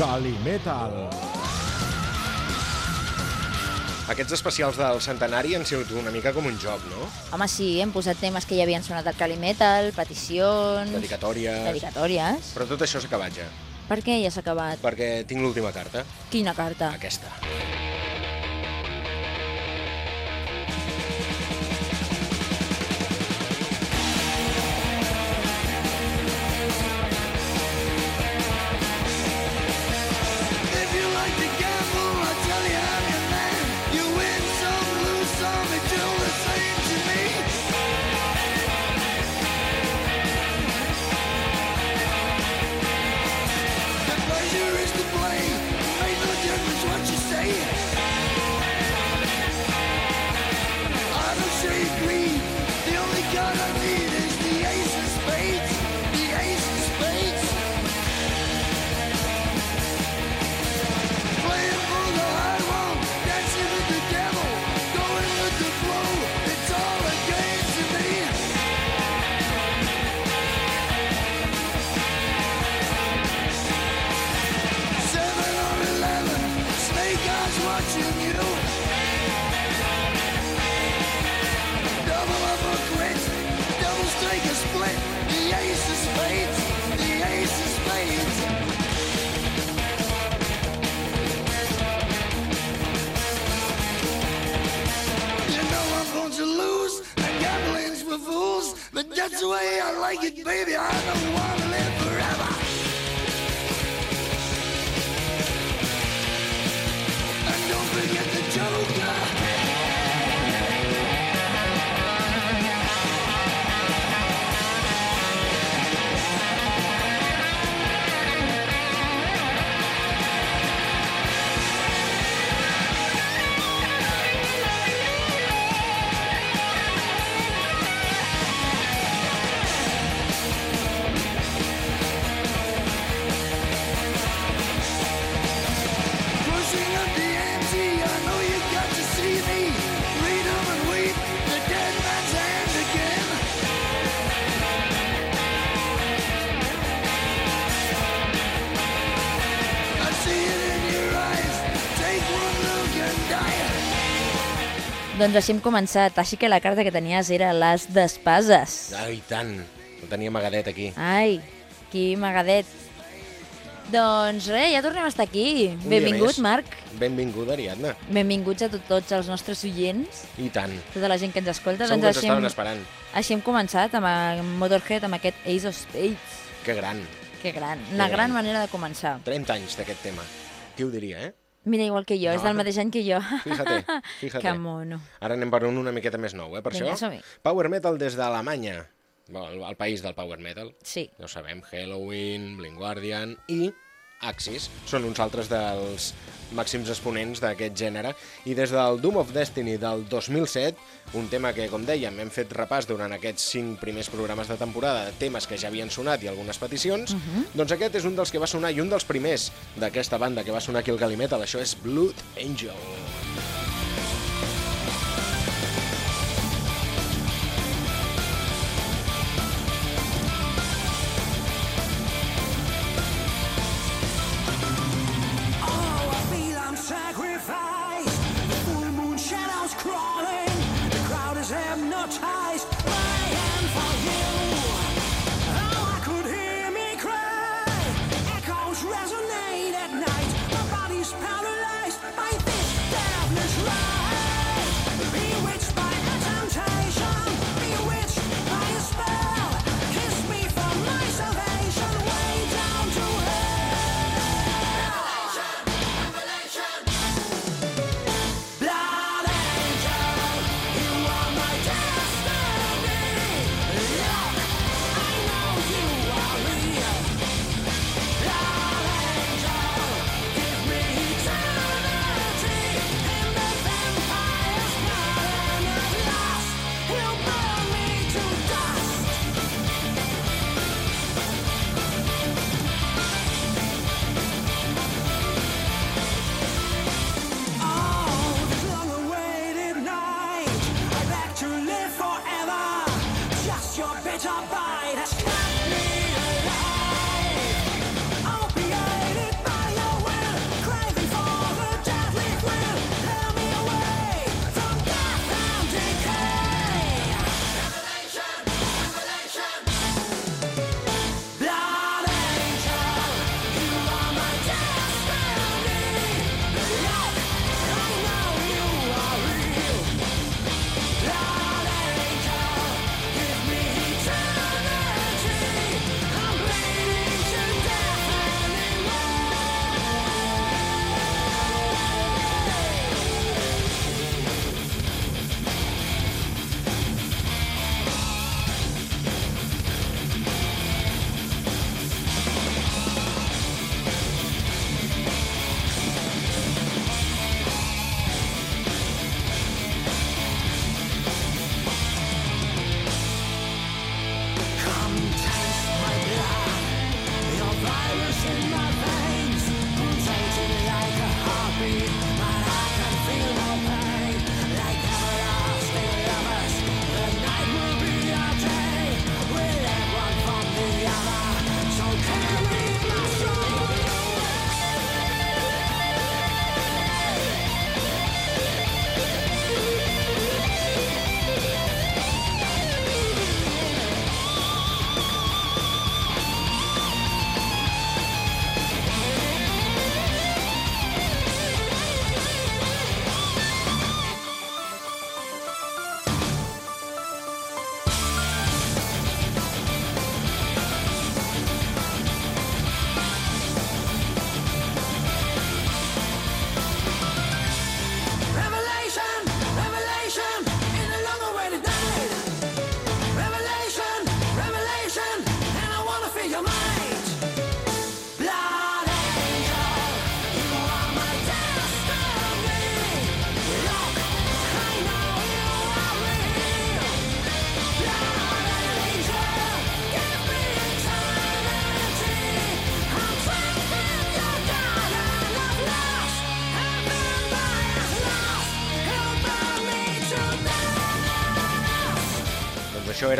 Calimetal. Aquests especials del centenari han sigut una mica com un joc, no? Home, sí, hem posat temes que ja havien sonat al Calimetal, peticions... Dedicatòries... Dedicatòries. Però tot això s'ha acabat ja, Per què ja s'ha acabat? perquè tinc l'última carta, Quina carta? aquesta. If The way I like it, baby. I don't want to live Doncs així hem començat. Així que la carta que tenies era les d'espases. Ai, tant. Ho tenia amagadet aquí. Ai, qui magadet. Doncs res, ja tornem a estar aquí. Un Benvingut. Marc. Benvinguda, Ariadna. Benvinguts a tot, tots els nostres oients, I tant. tota la gent que ens escolta. Segur que ens així estaven hem, esperant. així hem començat amb Motorhead, amb aquest Ace of Spades. Que gran. Que gran, una gran. gran manera de començar. 30 anys d'aquest tema. Qui ho diria, eh? Mira, igual que jo, és No. del mateix any que jo. Fíjate, fíjate. Que mono. Ara anem per un una miqueta més nou, eh, per Vinga, això. Power Metal des d'Alemanya. El, el país del Power Metal. Sí. No sabem, Halloween, Blind Guardian i Axis. Són uns altres dels màxims exponents d'aquest gènere. I des del Doom of Destiny del 2007, un tema que, com dèiem, hem fet repàs durant aquests cinc primers programes de temporada, de temes que ja havien sonat i algunes peticions, doncs aquest és un dels que va sonar i un dels primers d'aquesta banda que va sonar aquí al Galimetal. Això és Blood Angel. Oh,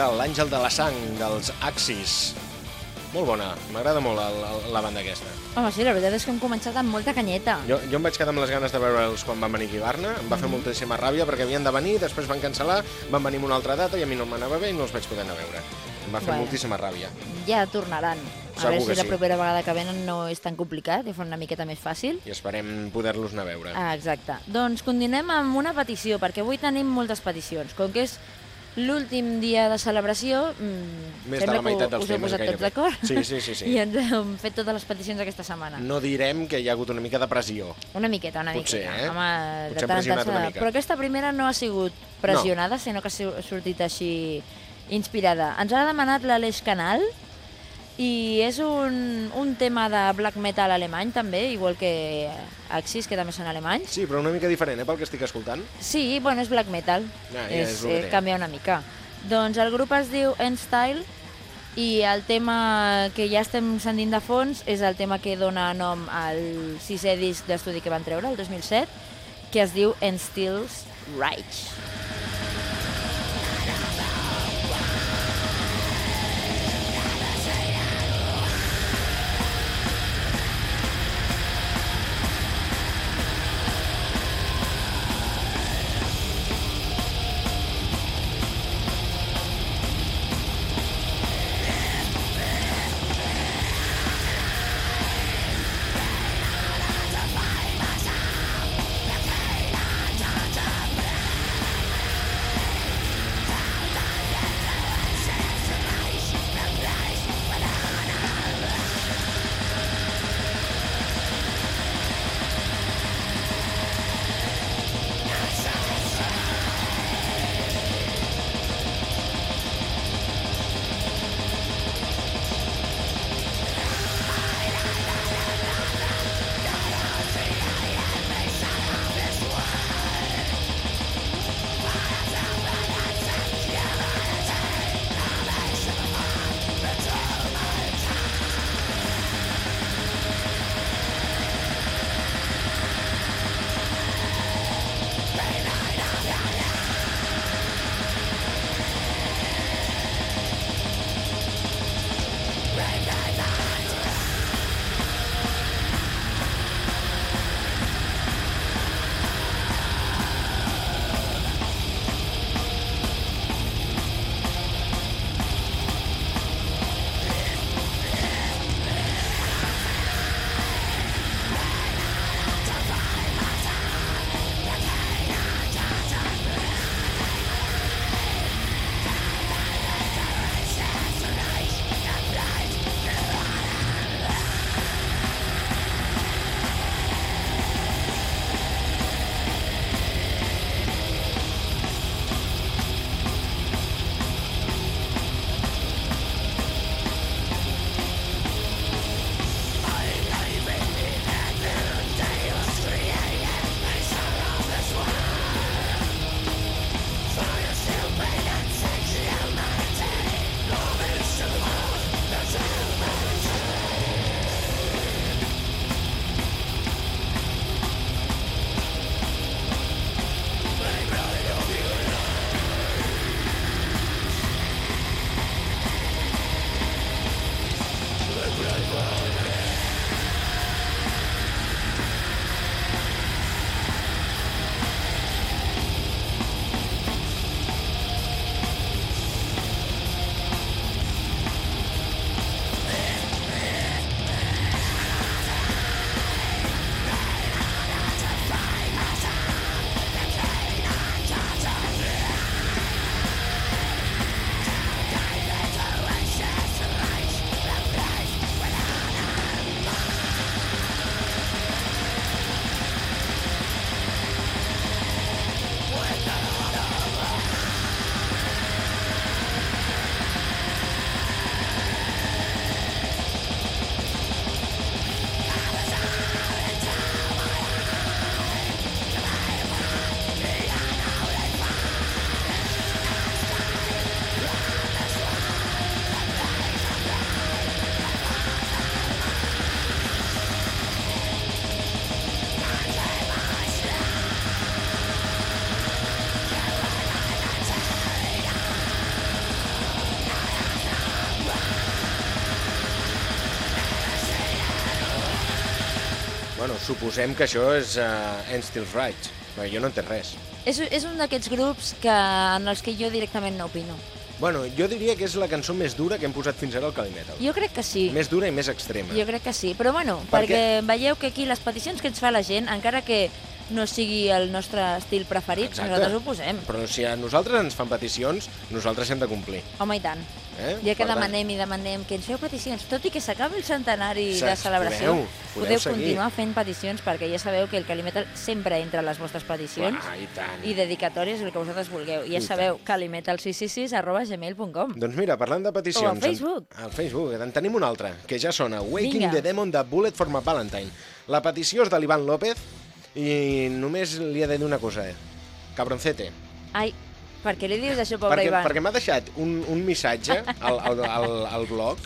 era l'Àngel de la Sang, dels Axis. Molt bona, m'agrada molt el, el, la banda aquesta. Home, sí, la veritat és que hem començat amb molta canyeta. Jo, jo em vaig quedar amb les ganes de veure'ls quan van venir aquí a Barna, em va fer moltíssima ràbia perquè havien de venir, després van cancel·lar, van venir amb una altra data i a mi no m'anava bé i no els vaig poder anar a veure. Em va fer Bueno. moltíssima ràbia. Ja tornaran. A Segur veure si la sí. propera vegada que venen no és tan complicat i fa una miqueta més fàcil. I esperem poder-los anar a veure. Ah, exacte. Doncs continuem amb una petició, perquè avui tenim moltes peticions. Com que és l'últim dia de celebració, mmm, Més de sembla la meitat que dels us heu posat tots d'acord. Sí, sí, sí, sí. I ens hem fet totes les peticions aquesta setmana. No direm que hi ha hagut una mica de pressió. Una miqueta, una Potser, miqueta. eh? Home, Potser de tant una de- mica. Però aquesta primera no ha sigut pressionada, sinó que ha sortit així inspirada. Ens ha demanat l'Aleix Canal i és un, un tema de black metal alemany també, igual que Axis, que també són alemanys. Sí, però una mica diferent, eh, pel que estic escoltant. Sí, bueno, és black metal. Ja, ja és és, eh, canvia una mica. Doncs el grup es diu Endstyle i el tema que ja estem sentint de fons és el tema que dona nom al sisè disc d'estudi que van treure, el 2007, que es diu Endstill's Reich. Bueno, suposem que això és uh, End Still Rights, perquè jo no entenc res. És, és un d'aquests grups que, en els que jo directament no opino. Bueno, jo diria que és la cançó més dura que hem posat fins ara al Cali Metal. Jo crec que sí. Més dura i més extrema. Jo crec que sí, però bueno, Per perquè veieu que aquí les peticions que ens fa la gent, encara que no sigui el nostre estil preferit, nosaltres ho posem. Però si a nosaltres ens fan peticions, nosaltres hem de complir. Home, i tant. Eh? Ja que Per tant, demanem i demanem que ens feu peticions, tot i que s'acabi el centenari de celebració, podeu, podeu seguir. continuar fent peticions perquè ja sabeu que el Calimetal sempre entra a les vostres peticions Clar, i tant. i dedicatòries, el que vosaltres vulgueu. I ja I sabeu, calimetal666 arroba gmail.com. Doncs mira, parlant de peticions... O al Facebook. En, al Facebook, en tenim una altra, que ja sona. Waking Vinga. the Demon de Bullet for my Valentine. La petició és de l'Ivan López i només li he de dir una cosa, eh? Cabroncete. Ai, per què li dius això, pobre perquè Ivan? perquè m'ha deixat un, un missatge al, al, al, al blog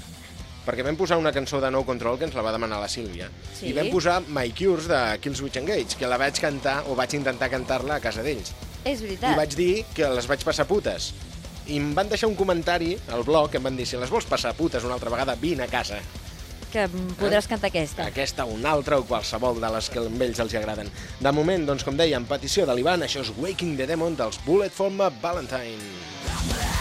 perquè vam posar una cançó de No Control que ens la va demanar la Sílvia. Sí. I vam posar My Cures de Killswitch Engage, que la vaig cantar, o vaig intentar cantar-la a casa d'ells. És I veritat. vaig dir que les vaig passar putes. I em van deixar un comentari al blog que em van dir si les vols passar putes una altra vegada, vine a casa. Que podràs cantar aquesta. Aquesta, una altra o qualsevol de les que a ells els agraden. De moment, doncs, com dèiem, petició de l'Ivan, això és Waking the Demon dels Bullet for my Valentine.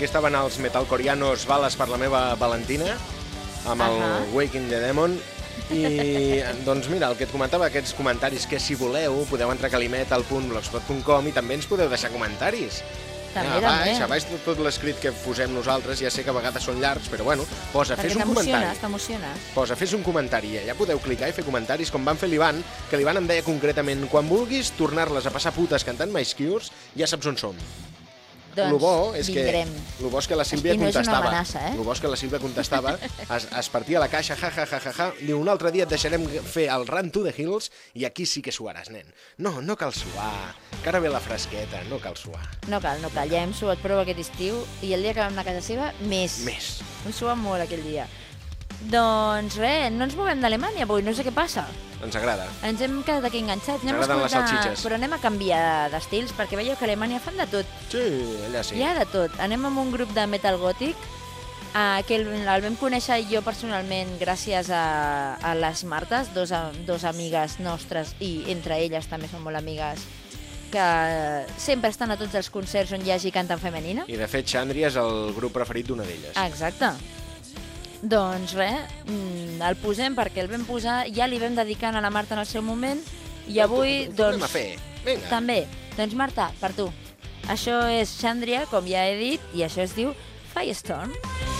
Aquí estaven els metalcorianos Bales per la meva Valentina, amb el Ahà. Waking the Demon. I, doncs mira, el que et comentava, aquests comentaris, que si voleu podeu entrar a calimetal.blogspot.com i també ens podeu deixar comentaris. També, a baix, també. a baix tot, tot l'escrit que posem nosaltres, ja sé que a vegades són llargs, però bueno, posa, Perquè fes un comentari. t'emociones. Posa, fes un comentari i allà podeu clicar i fer comentaris, com van fer l'Ivan, que l'Ivan em deia concretament quan vulguis tornar-les a passar putes cantant My Cures, ja saps on som. Doncs lo bo és vindrem. que, lo bo és que la Sílvia no contestava. amenaça, eh? Lo bo és que la Sílvia contestava, es, es partia la caixa, ja, ja, ja, ja, ja, diu, un altre dia et deixarem fer el Run to the Hills i aquí sí que suaràs, nen. No, no cal suar, que ara ve la fresqueta, no cal suar. No cal, no cal. Ja hem suat prou aquest estiu i el dia que vam anar a casa seva, més. Més. Hem suat molt aquell dia. Doncs res, no ens movem d'Alemanya avui, no sé què passa. Ens agrada. Ens hem quedat aquí enganxats. Anem a T'agraden les escoltar- salsitxes. Però anem a canviar d'estils, perquè veieu que a Alemanya fan de tot. Sí, allà sí. Hi ha de tot. Anem amb un grup de metal gòtic eh, que el, el vam conèixer jo personalment gràcies a, a les Martes, dos, dos amigues nostres, i entre elles també són molt amigues, que sempre estan a tots els concerts on hi hagi cant en femenina. I de fet, Xandri és el grup preferit d'una d'elles. Exacte. Doncs res, mm, el posem perquè el vam posar, ja li vam dedicar a la Marta en el seu moment, i avui, Ho tornem doncs, fer. Vinga. també. Doncs Marta, per tu. Això és Xandria, com ja he dit, i això es diu Firestorm. Into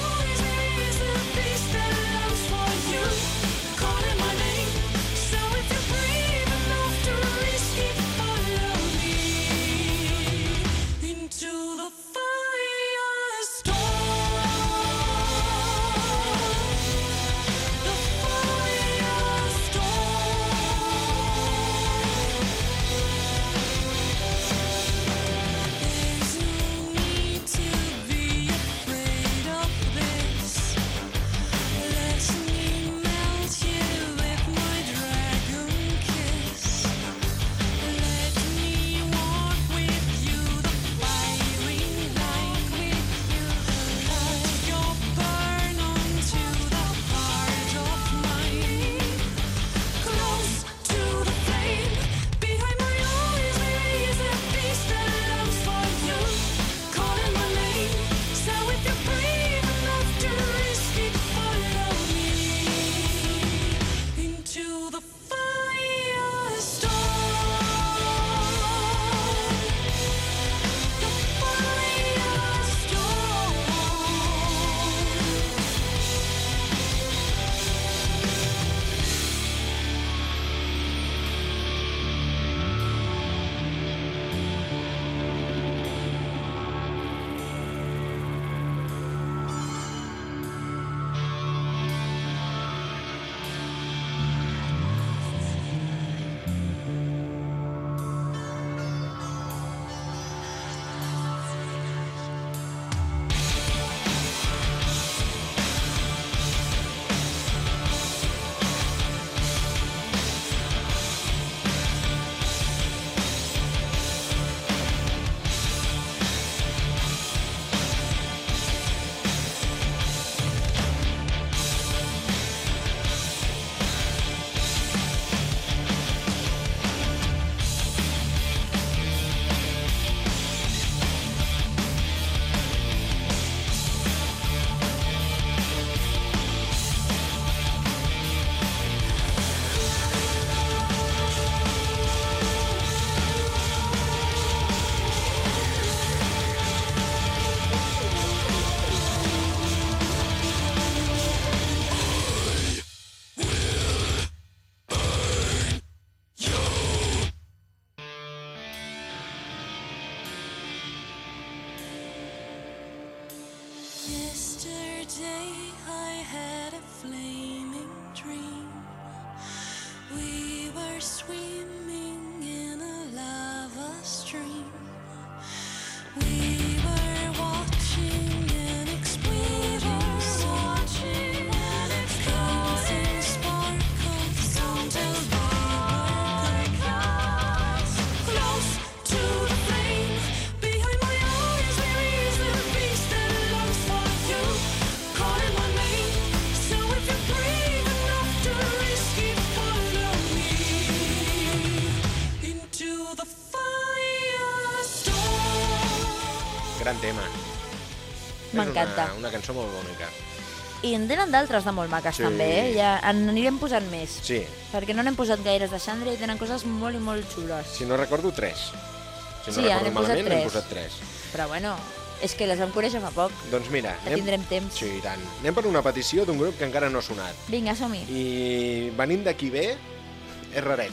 M'encanta. Una, una cançó molt bonica. I en tenen d'altres de molt maques Sí. també, eh? Ja en anirem posant més. Sí, Perquè no n'hem posat gaires de Xandria i tenen coses molt i molt xules. si no recordo, tres. Si no Sí, recordo malament, n'hem tres. posat tres. Però bueno, és que les vam conèixer fa poc. Doncs mira, Ja tindrem temps. Sí, i tant. Anem per una petició d'un grup que encara no ha sonat. Vinga, som-hi. I venint d'aquí ve, és raret.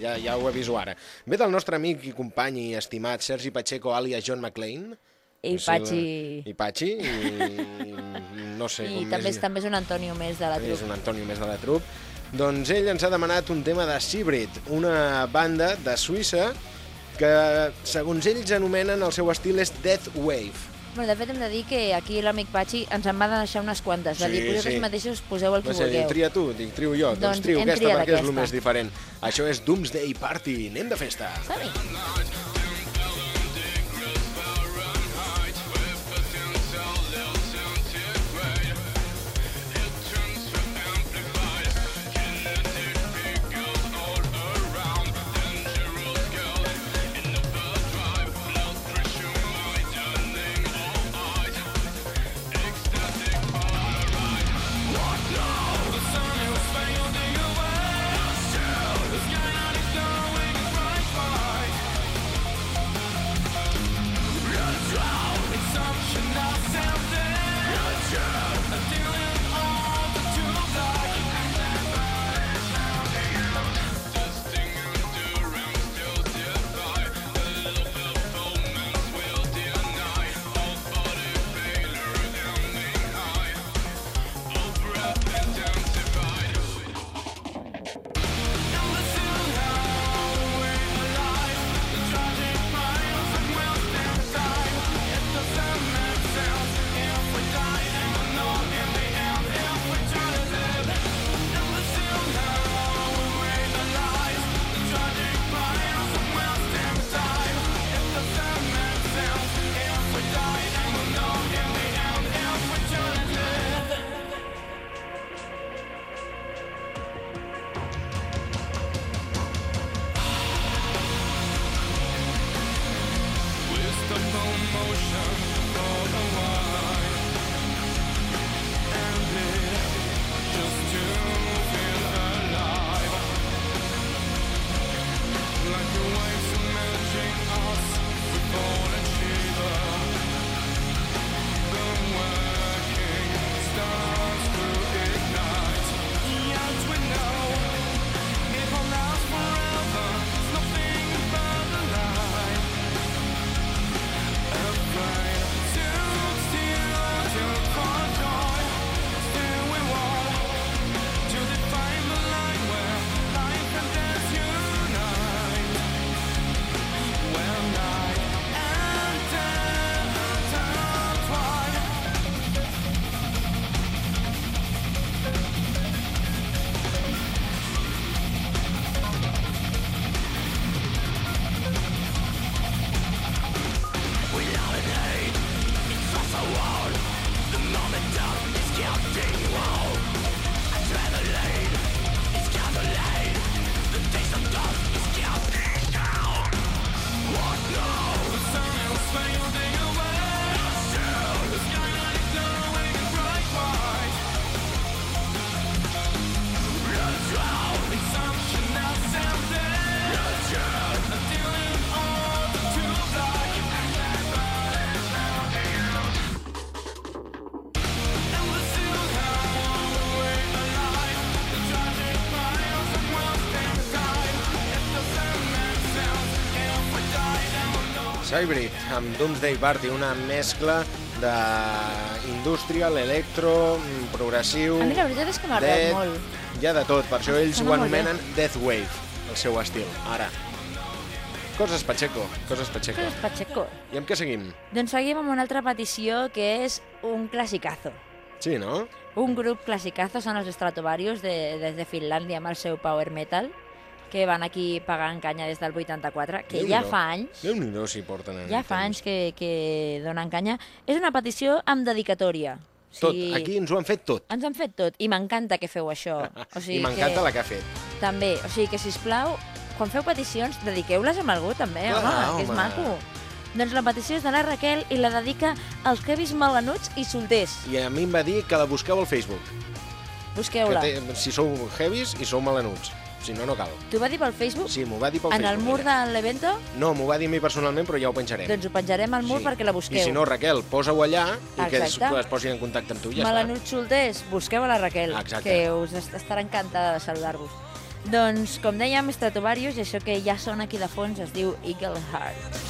Ja, ja ho aviso ara. Ve del nostre amic i company i estimat Sergi Pacheco, alias John McLean. I Patxi... I Patxi, i no sé I com també, més... és, també és un Antonio més de la és trup. un Antonio més de la trup. Doncs ell ens ha demanat un tema de Seabreed, una banda de Suïssa que, segons ells anomenen, el seu estil és Death Wave. Bueno, de fet, hem de dir que aquí l'amic Patxi ens en va deixar unes quantes. Va Sí, dir, vosaltres sí. mateixos poseu el que ser, dir, vulgueu. tria tu, dic, trio jo. Doncs, Doncs trio aquesta perquè és el aquesta. més diferent. Això és Doomsday Party, anem de festa. Som-hi! Hybrid amb Doomsday Party, una mescla d'industrial, electro, mm, progressiu... A mi la veritat és que m'ha agradat molt. Hi ha de tot, per això ells ho anomenen Death Wave, el seu estil. Ara, coses Pacheco, coses Pacheco. Coses Pacheco. I amb què seguim? Doncs seguim amb una altra petició que és un classicazo. Sí, no? Un grup classicazo són els Stratovarius de, des de Finlàndia amb el seu power metal que van aquí pagant canya des del 84, que ja fa anys, Déu-n'hi-do si porten en ja fa temps. anys que, que donen canya. És una petició amb dedicatòria. O Tot, sigui, aquí ens ho han fet tot. Ens han fet tot, i m'encanta que feu això. O sigui I m'encanta que... la que ha fet. També, o sigui que, si plau, quan feu peticions, dediqueu-les amb algú, també, Clar, home, que és home. maco. Doncs la petició és de la Raquel i la dedica als heavis melanuts i solters. I a mi em va dir que la busqueu al Facebook. Que Busqueu-la. té, si sou heavies i sou melanuts. Si no, no cal. T'ho va dir pel Facebook? Sí, m'ho va dir pel en el Facebook. mur ella. de l'evento? No, m'ho va dir a mi personalment, però ja ho penjarem. Doncs ho penjarem al mur perquè la busqueu. I si no, Raquel, posa-ho allà i que es, que es posi en contacte amb tu ja Melanuts solters, busqueu a la Raquel, Exacte. que us est- estarà encantada de saludar-vos. Doncs, com dèiem, Stratovarius, i això que ja sona aquí de fons es diu Eagle Heart.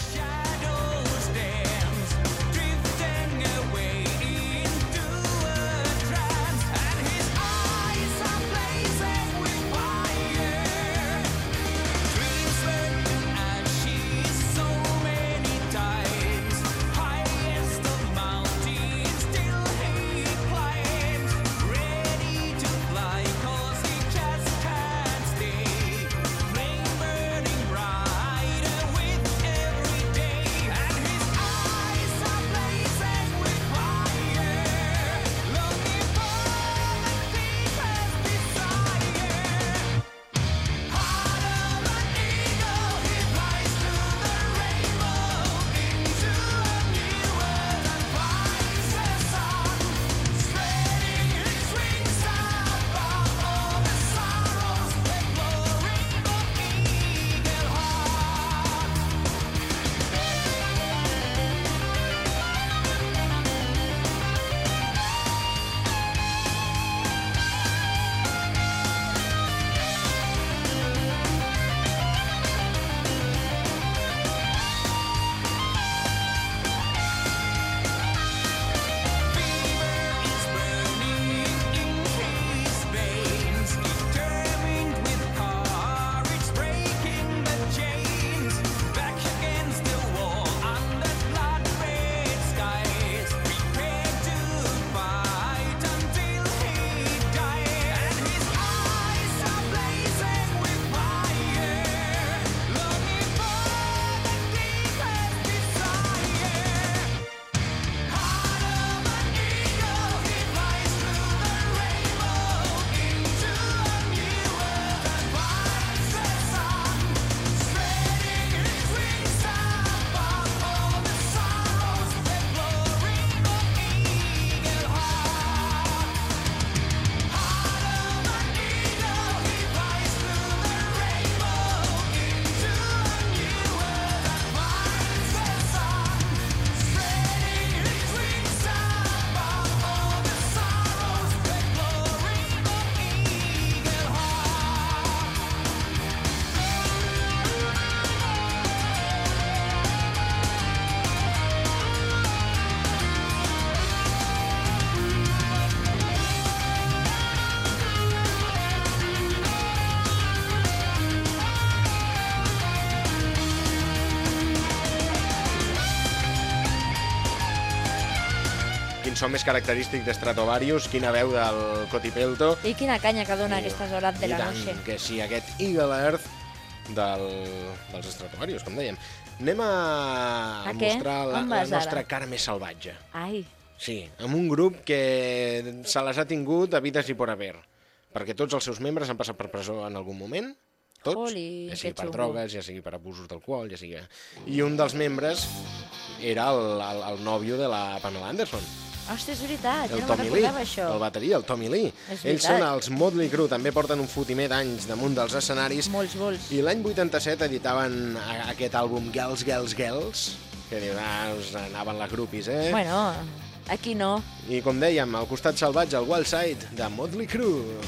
So més característic de Stratovarius, quina veu del Cotipelto. I quina canya que dona I- aquestes hores de la tant, noche. que sí, aquest Eagle Earth del, dels Stratovarius, com dèiem. Anem a, A mostrar la, la nostra cara més salvatge. Ai, Sí, amb un grup que se les ha tingut a vides i por haver, perquè tots els seus membres han passat per presó en algun moment, tots, Joli, ja sigui per xungo. drogues, ja sigui per abusos d'alcohol, ja sigui... I un dels membres era el, el, el nòvio de la Pamela Anderson, hòstia, és veritat, el jo no Tommy me'n Lee, recordava això. el bateria, el Tommy Lee. És Ells són els Motley Crue, també porten un fotimer d'anys damunt dels escenaris, Molts, molts. i l'any 87 editaven aquest àlbum Girls, Girls, Girls, que dius, ah, us anaven les grupis, eh? Bueno, aquí no. I com dèiem, al costat salvatge, el Wild Side de Motley Crue.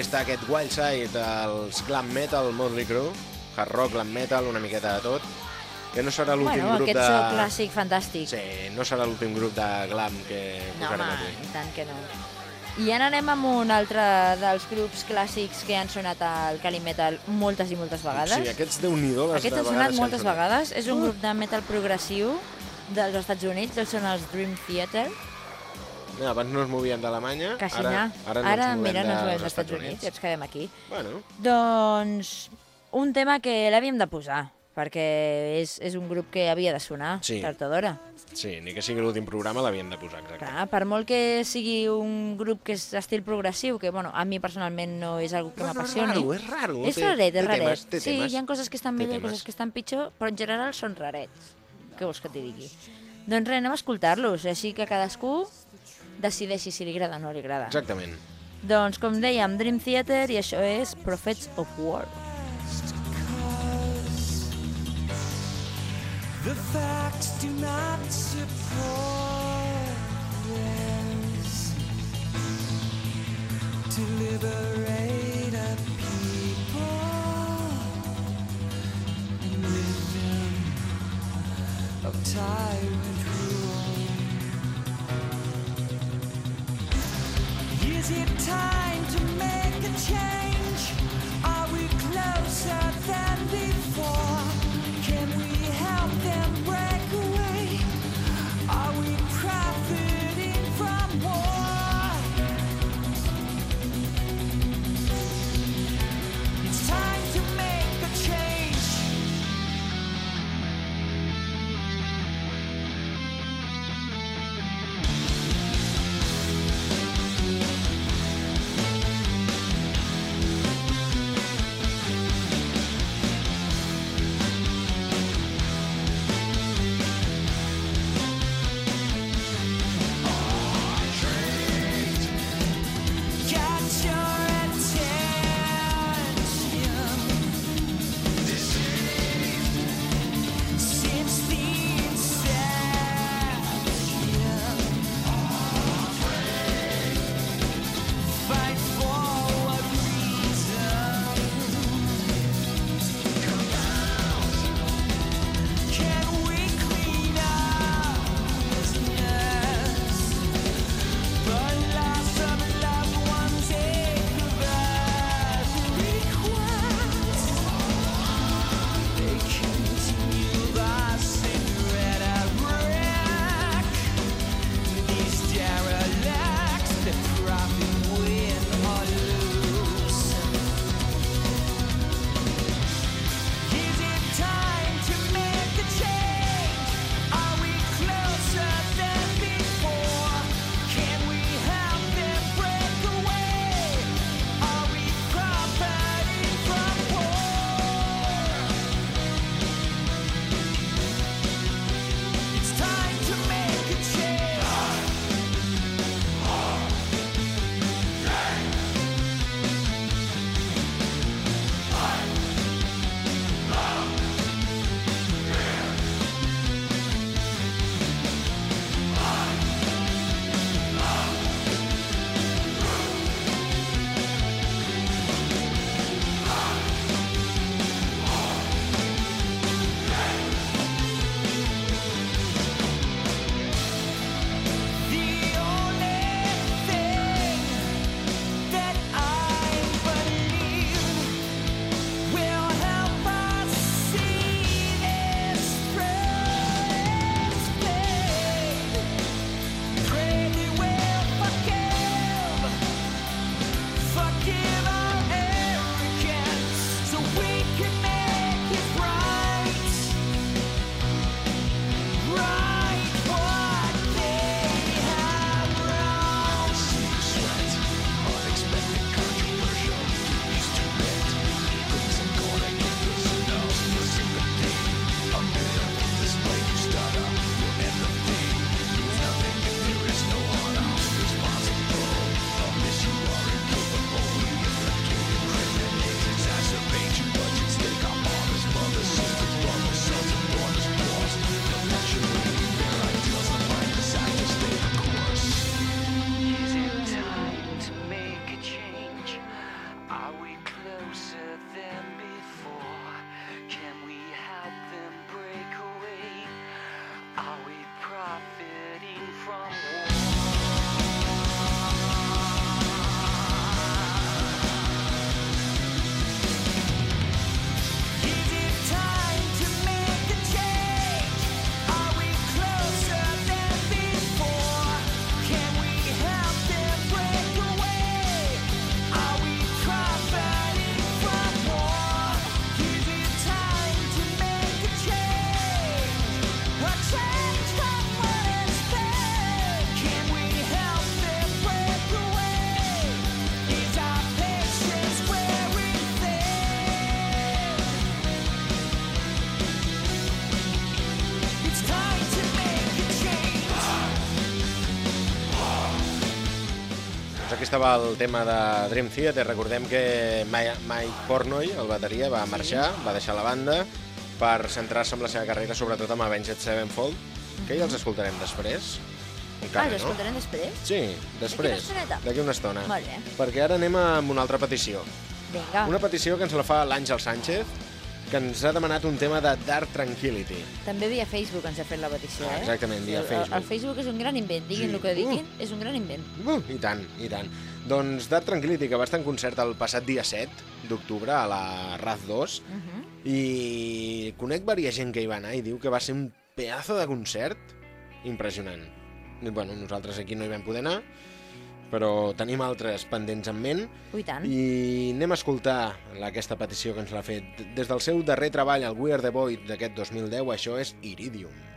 Aquí està aquest Wild Side, els glam metal Motley Crue, hard rock, glam metal, una miqueta de tot, que no serà l'últim Bueno, grup aquest de... so clàssic fantàstic. Sí, no serà l'últim grup de glam que No, posarem home, aquí. i tant que no. I ara anem amb un altre dels grups clàssics que han sonat al Cali Metal moltes i moltes vegades. Sí, aquests déu-n'hi-do, les Aquests de han sonat moltes han sonat. vegades. És un grup de metal progressiu dels Estats Units, ells són els Dream Theater. Mira, abans no ens movíem d'Alemanya, ara, ara, ara, ara no ens mira, no ens movem dels Estats Units, i ens quedem aquí. Bueno, Doncs un tema que l'havíem de posar, perquè és, és un grup que havia de sonar, Sí. tard o d'hora. Sí, ni que sigui l'últim programa l'havien de posar, exacte. Clar, per molt que sigui un grup que és d'estil progressiu, que bueno, a mi personalment no és algo que Però és m'apassioni. raro, és raro, És raret, té és raret. temes, té sí, temes. hi ha coses que estan millor i coses que estan pitjor, però en general són rarets. Què vols que t'hi digui? Doncs res, anem a escoltar-los, així que cadascú decideixi si li agrada o no li agrada. Exactament. Doncs, com dèiem, Dream Theater i això és Prophets of War. The facts do not support this. To liberate a people and living of tyrant rule. It time to make a change? Are we closer estava el tema de Dream Theater. Recordem que Mike Pornoy, el bateria, va marxar, va deixar la banda per centrar-se en la seva carrera, sobretot amb Avenged Sevenfold, que ja els escoltarem després. Ah, Encara, no? l'escoltarem després? Sí, després. D'aquí una estona. Molt bé. Perquè ara anem amb una altra petició. Vinga. Una petició que ens la fa l'Àngel Sánchez, que ens ha demanat un tema de Dark Tranquility. També via Facebook ens ha fet la petició, Ah, eh? exactament, via Facebook. El, el Facebook és un gran invent, diguin Sí. el que diguin, Uh. és un gran invent. Uh, I tant, i tant. Doncs Dark Tranquility, que va estar en concert el passat dia 7 d'octubre a la Raz 2, Uh -huh. i conec varia gent que hi va anar i diu que va ser un pedazo de concert impressionant. I, bueno, nosaltres aquí no hi vam poder anar, però tenim altres pendents en ment Ui, tant. i anem a escoltar aquesta petició que ens l'ha fet. Des del seu darrer treball, el We Are The Void d'aquest 2010, això és Iridium.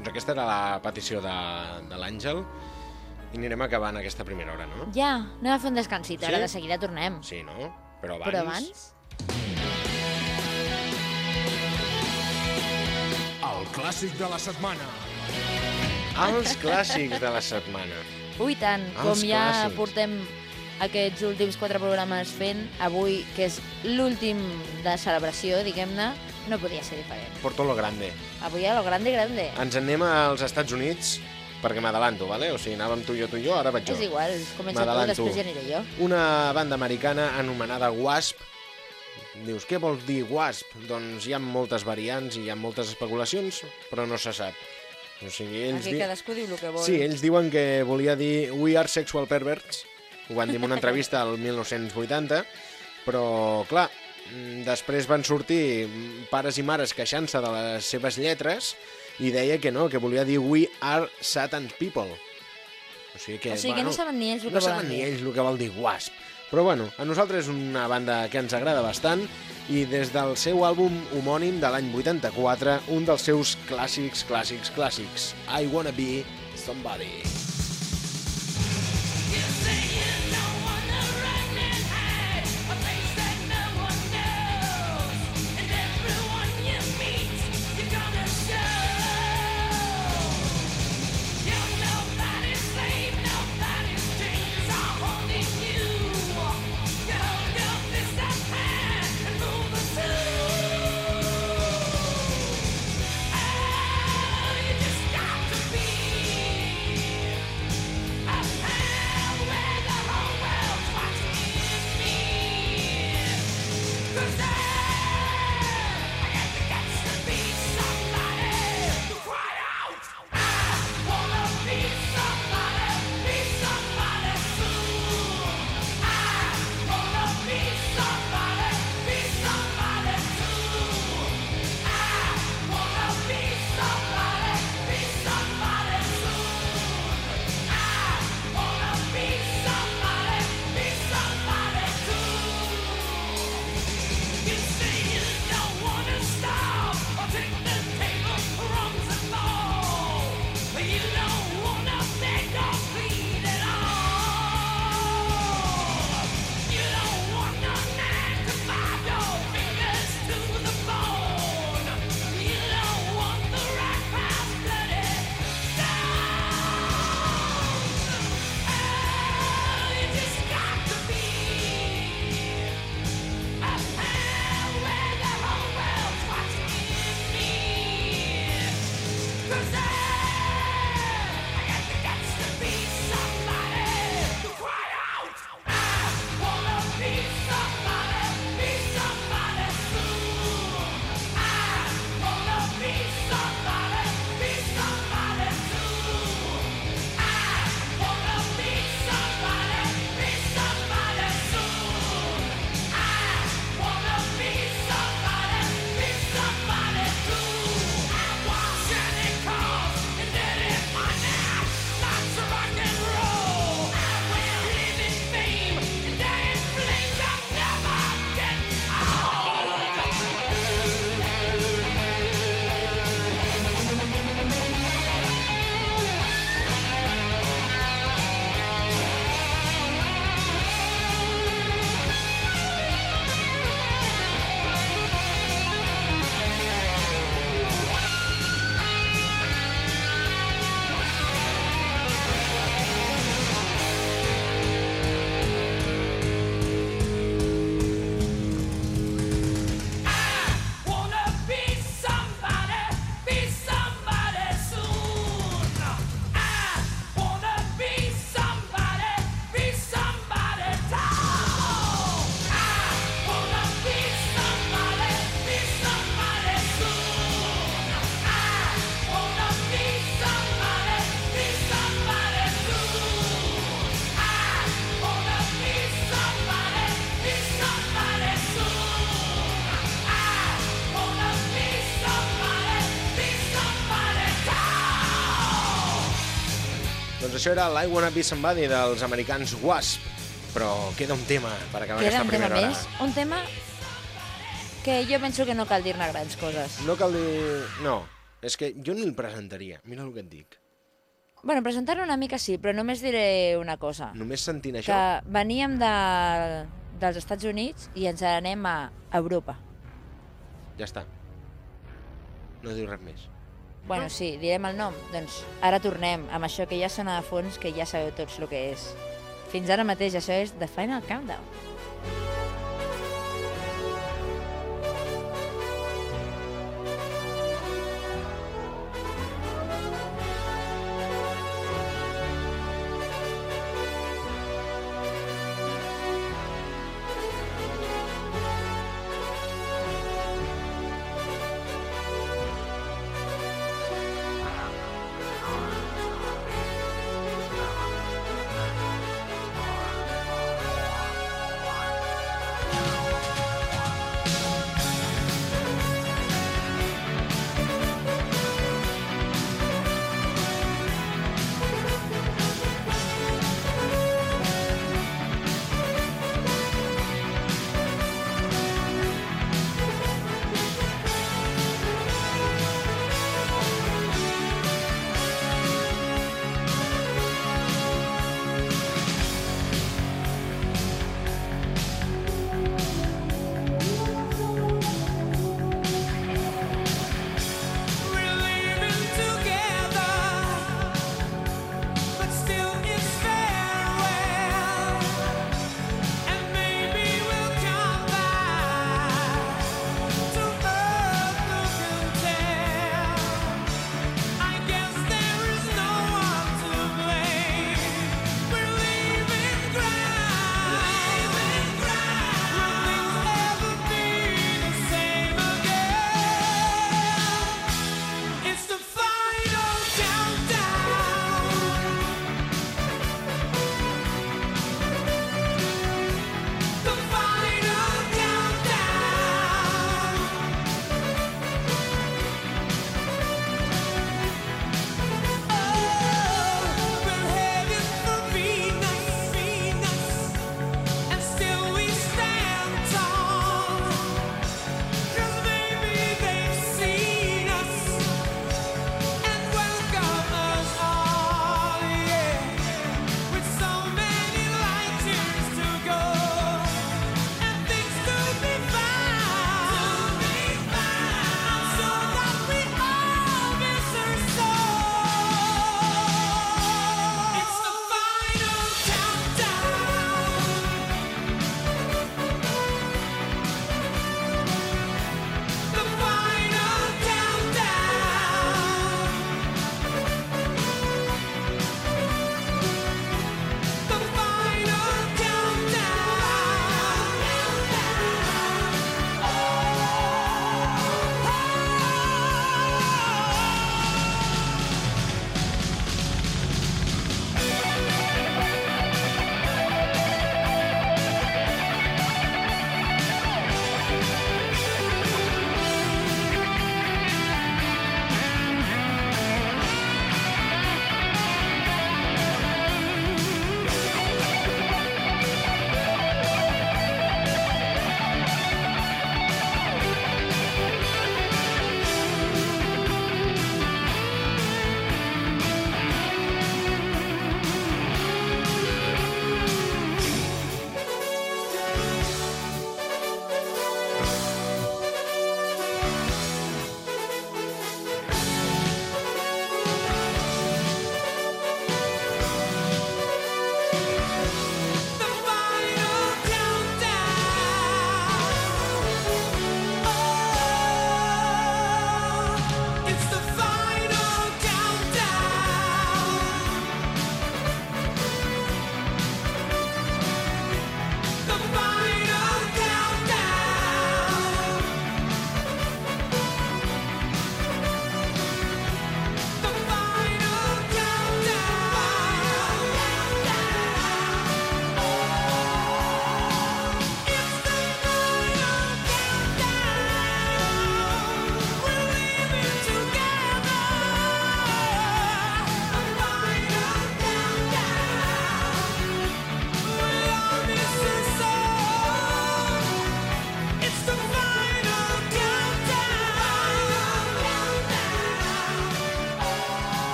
Doncs aquesta era la petició de, de l'Àngel i anirem acabant aquesta primera hora, no? Ja, anem a fer un descansit, ara Sí? de seguida tornem. Sí, no? Però abans... Però abans... El clàssic de la setmana. Els clàssics de la setmana. Ui, tant, Els com ja clàssics. portem aquests últims quatre programes fent, avui, que és l'últim de celebració, diguem-ne, no podia ser diferent. Porto lo grande. Avui a lo grande, grande. Ens en anem als Estats Units perquè m'adalanto, vale? O sigui, anàvem tu i jo, tu i jo, ara vaig jo. És igual, comença tu, després ja aniré jo. Una banda americana anomenada Wasp. Dius, què vol dir Wasp? Doncs hi ha moltes variants i hi ha moltes especulacions, però no se sap. O sigui, ells, Aquí di... cadascú diu el que vol. sí, ells diuen que volia dir We are sexual perverts. Ho van dir en una entrevista al 1980, però, clar, després van sortir pares i mares queixant-se de les seves lletres i deia que no, que volia dir We are Satan's people. O sigui que, O sigui que no saben ni ells el no que saben ni ells el que vol dir Wasp. Però bueno, a nosaltres és una banda que ens agrada bastant i des del seu àlbum homònim de l'any 84, un dels seus clàssics, clàssics, clàssics, I Wanna Be Somebody. Doncs això era l'I Wanna Be Somebody dels americans Wasp. Però queda un tema per acabar Queda aquesta un tema primera hora. més, un tema que jo penso que no cal dir-ne grans coses. No cal dir... No. És que jo ni el presentaria, mira el que et dic. Bueno, presentar-ho una mica sí, però només diré una cosa. Només sentint això, Que veníem de, dels Estats Units i ens anem a Europa. ja està. No diu res més. Bueno, sí, direm el nom. Doncs ara tornem amb això que ja sona de fons, que ja sabeu tots el que és. Fins ara mateix, això és The Final Countdown.